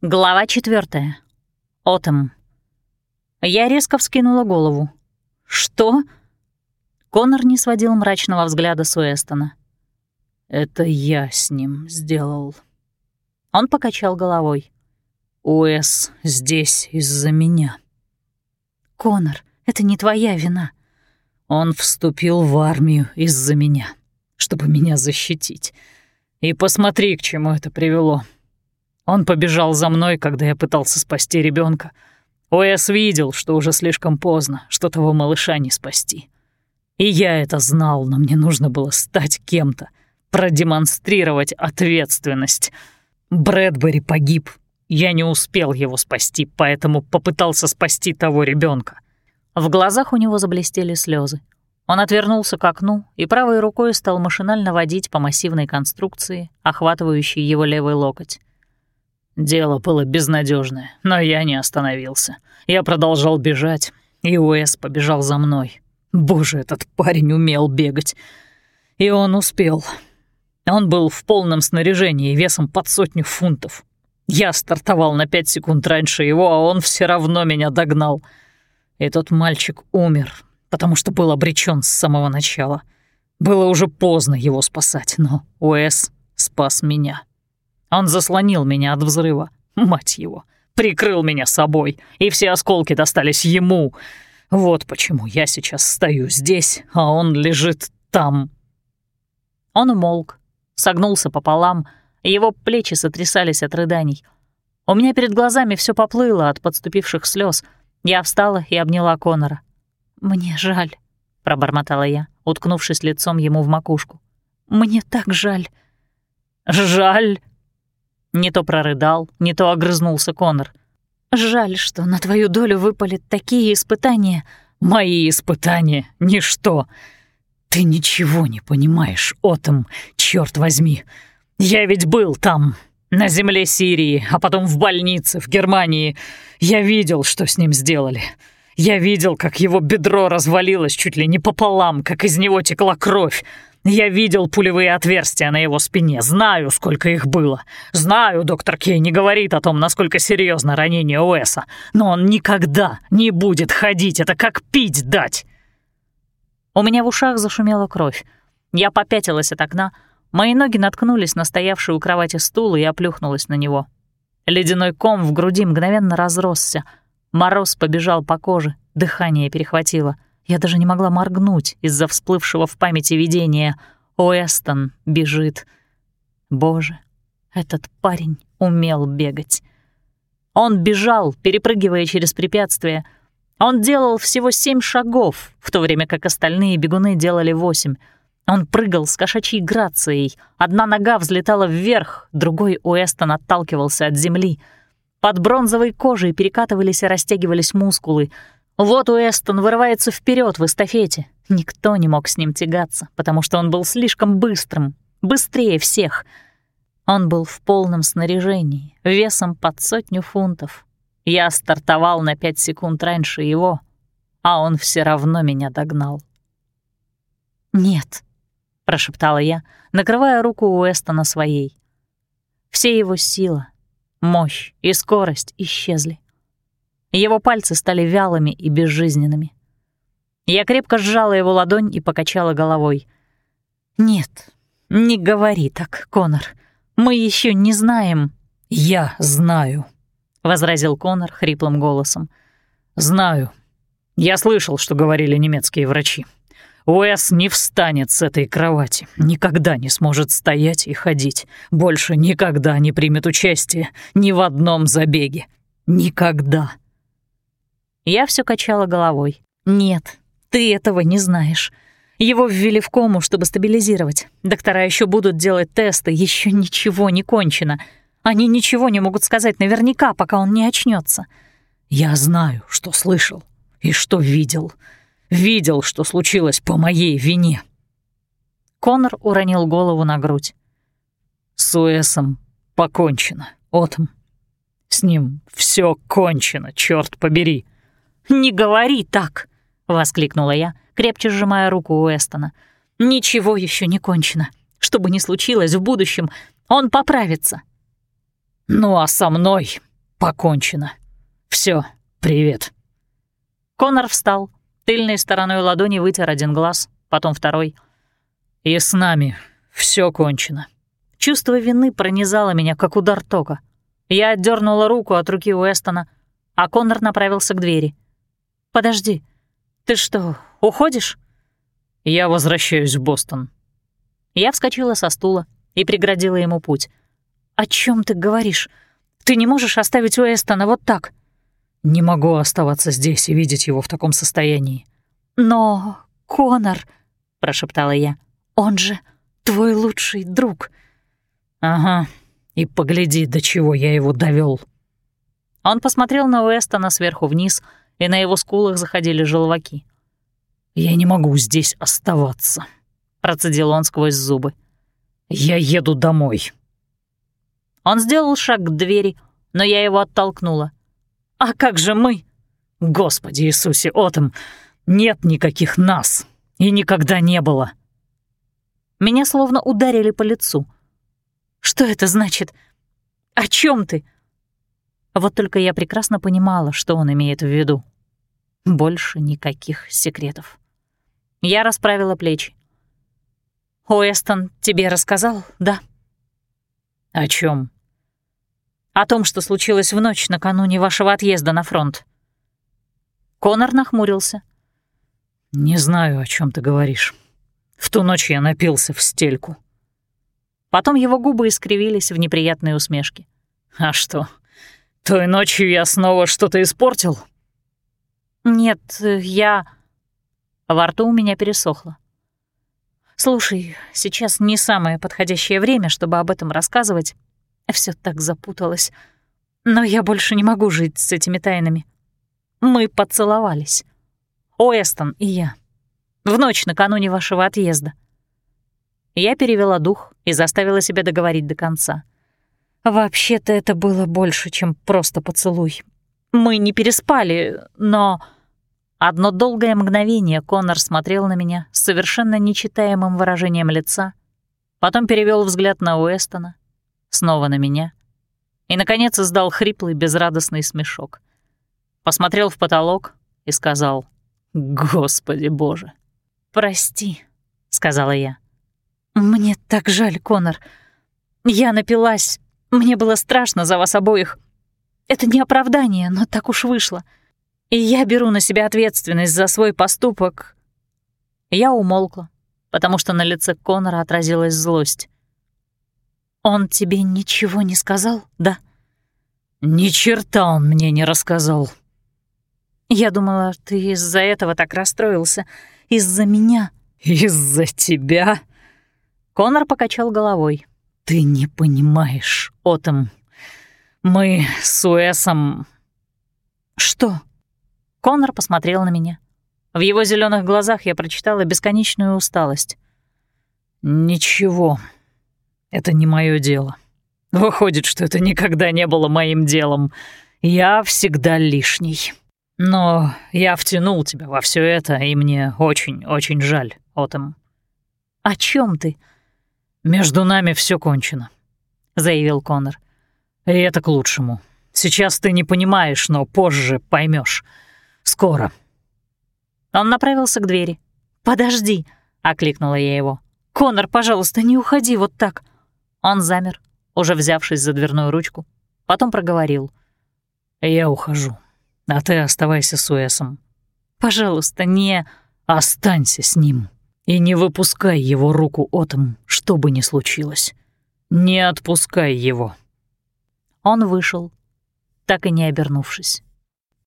Глава четвертая. Отом. Я резко вскинула голову. «Что?» Конор не сводил мрачного взгляда с Уэстона. «Это я с ним сделал». Он покачал головой. «Уэс здесь из-за меня». «Конор, это не твоя вина». «Он вступил в армию из-за меня, чтобы меня защитить. И посмотри, к чему это привело. Он побежал за мной, когда я пытался спасти ребенка. Уэс видел, что уже слишком поздно, что того малыша не спасти. И я это знал, но мне нужно было стать кем-то, продемонстрировать ответственность. Брэдбери погиб. Я не успел его спасти, поэтому попытался спасти того ребенка. В глазах у него заблестели слезы. Он отвернулся к окну и правой рукой стал машинально водить по массивной конструкции, охватывающей его левый локоть. Дело было безнадежное, но я не остановился. Я продолжал бежать, и Уэс побежал за мной. Боже, этот парень умел бегать. И он успел. Он был в полном снаряжении весом под сотню фунтов. Я стартовал на пять секунд раньше его, а он все равно меня догнал. И тот мальчик умер, потому что был обречен с самого начала. Было уже поздно его спасать, но Уэс спас меня. Он заслонил меня от взрыва. Мать его. Прикрыл меня собой, и все осколки достались ему. Вот почему я сейчас стою здесь, а он лежит там. Он умолк, согнулся пополам, его плечи сотрясались от рыданий. У меня перед глазами все поплыло от подступивших слез. Я встала и обняла Конора. «Мне жаль», — пробормотала я, уткнувшись лицом ему в макушку. «Мне так жаль». «Жаль?» Не то прорыдал, не то огрызнулся Конор. «Жаль, что на твою долю выпали такие испытания». «Мои испытания — ничто. Ты ничего не понимаешь, Отом, черт возьми. Я ведь был там, на земле Сирии, а потом в больнице в Германии. Я видел, что с ним сделали. Я видел, как его бедро развалилось чуть ли не пополам, как из него текла кровь. Я видел пулевые отверстия на его спине, знаю, сколько их было. Знаю, доктор Кей не говорит о том, насколько серьезно ранение Уэса, но он никогда не будет ходить, это как пить дать. У меня в ушах зашумела кровь. Я попятилась от окна, мои ноги наткнулись на стоявший у кровати стул и оплюхнулась на него. Ледяной ком в груди мгновенно разросся. Мороз побежал по коже, дыхание перехватило — я даже не могла моргнуть из-за всплывшего в памяти видения. Уэстон бежит. Боже, этот парень умел бегать. Он бежал, перепрыгивая через препятствия. Он делал всего семь шагов, в то время как остальные бегуны делали восемь. Он прыгал с кошачьей грацией. Одна нога взлетала вверх, другой Уэстон отталкивался от земли. Под бронзовой кожей перекатывались и растягивались мускулы — вот Уэстон вырывается вперед в эстафете. Никто не мог с ним тягаться, потому что он был слишком быстрым, быстрее всех. Он был в полном снаряжении, весом под сотню фунтов. Я стартовал на пять секунд раньше его, а он все равно меня догнал. «Нет», — прошептала я, накрывая руку Уэстона своей. Все его сила, мощь и скорость исчезли. Его пальцы стали вялыми и безжизненными. Я крепко сжала его ладонь и покачала головой. «Нет, не говори так, Конор. Мы еще не знаем». «Я знаю», — возразил Конор хриплым голосом. «Знаю. Я слышал, что говорили немецкие врачи. Уэс не встанет с этой кровати, никогда не сможет стоять и ходить, больше никогда не примет участие ни в одном забеге. Никогда». Я все качала головой. «Нет, ты этого не знаешь. Его ввели в кому, чтобы стабилизировать. Доктора еще будут делать тесты, еще ничего не кончено. Они ничего не могут сказать наверняка, пока он не очнется. Я знаю, что слышал и что видел. Видел, что случилось по моей вине. Конор уронил голову на грудь. С Уэсом покончено, Отом. С ним все кончено, черт побери. «Не говори так!» — воскликнула я, крепче сжимая руку Уэстона. «Ничего еще не кончено. Что бы ни случилось в будущем, он поправится». «Ну а со мной покончено. Все, привет». Конор встал, тыльной стороной ладони вытер один глаз, потом второй. «И с нами все кончено». Чувство вины пронизало меня, как удар тока. Я отдернула руку от руки Уэстона, а Конор направился к двери. «Подожди, ты что, уходишь?» «Я возвращаюсь в Бостон». Я вскочила со стула и преградила ему путь. «О чем ты говоришь? Ты не можешь оставить Уэстона вот так?» «Не могу оставаться здесь и видеть его в таком состоянии». «Но, Конор», — прошептала я, — «он же твой лучший друг». «Ага, и погляди, до чего я его довел. Он посмотрел на Уэстона сверху вниз, и на его скулах заходили желваки. «Я не могу здесь оставаться», — процедил он сквозь зубы. «Я еду домой». Он сделал шаг к двери, но я его оттолкнула. «А как же мы?» «Господи Иисусе, Отом, нет никаких нас, и никогда не было». Меня словно ударили по лицу. «Что это значит? О чем ты?» Вот только я прекрасно понимала, что он имеет в виду. Больше никаких секретов. Я расправила плечи. «Уэстон тебе рассказал, да?» «О чем? «О том, что случилось в ночь накануне вашего отъезда на фронт». Конор нахмурился. «Не знаю, о чем ты говоришь. В ту ночь я напился в стельку». Потом его губы искривились в неприятной усмешке. «А что, той ночью я снова что-то испортил?» «Нет, я...» Во рту у меня пересохло. «Слушай, сейчас не самое подходящее время, чтобы об этом рассказывать. Все так запуталось. Но я больше не могу жить с этими тайнами. Мы поцеловались. Уэстон и я. В ночь накануне вашего отъезда. Я перевела дух и заставила себя договорить до конца. Вообще-то это было больше, чем просто поцелуй. Мы не переспали, но... Одно долгое мгновение Конор смотрел на меня с совершенно нечитаемым выражением лица, потом перевел взгляд на Уэстона, снова на меня и, наконец, издал хриплый, безрадостный смешок. Посмотрел в потолок и сказал «Господи боже!» «Прости», — сказала я. «Мне так жаль, Конор. Я напилась. Мне было страшно за вас обоих. Это не оправдание, но так уж вышло. И я беру на себя ответственность за свой поступок». Я умолкла, потому что на лице Конора отразилась злость. «Он тебе ничего не сказал, да?» «Ни черта он мне не рассказал». «Я думала, ты из-за этого так расстроился. Из-за меня». «Из-за тебя?» Конор покачал головой. «Ты не понимаешь, Отом. Мы с Уэсом...» «Что?» Конор посмотрел на меня. В его зеленых глазах я прочитала бесконечную усталость. «Ничего, это не мое дело. Выходит, что это никогда не было моим делом. Я всегда лишний. Но я втянул тебя во все это, и мне очень-очень жаль, Отом». «О чем ты?» «Между нами все кончено», — заявил Конор. «И это к лучшему. Сейчас ты не понимаешь, но позже поймешь. Скоро». Он направился к двери. «Подожди», — окликнула я его. «Конор, пожалуйста, не уходи вот так». Он замер, уже взявшись за дверную ручку. Потом проговорил. «Я ухожу, а ты оставайся с Уэсом». «Пожалуйста, не...» «Останься с ним». И не выпускай его руку Отом, что бы ни случилось. Не отпускай его. Он вышел, так и не обернувшись.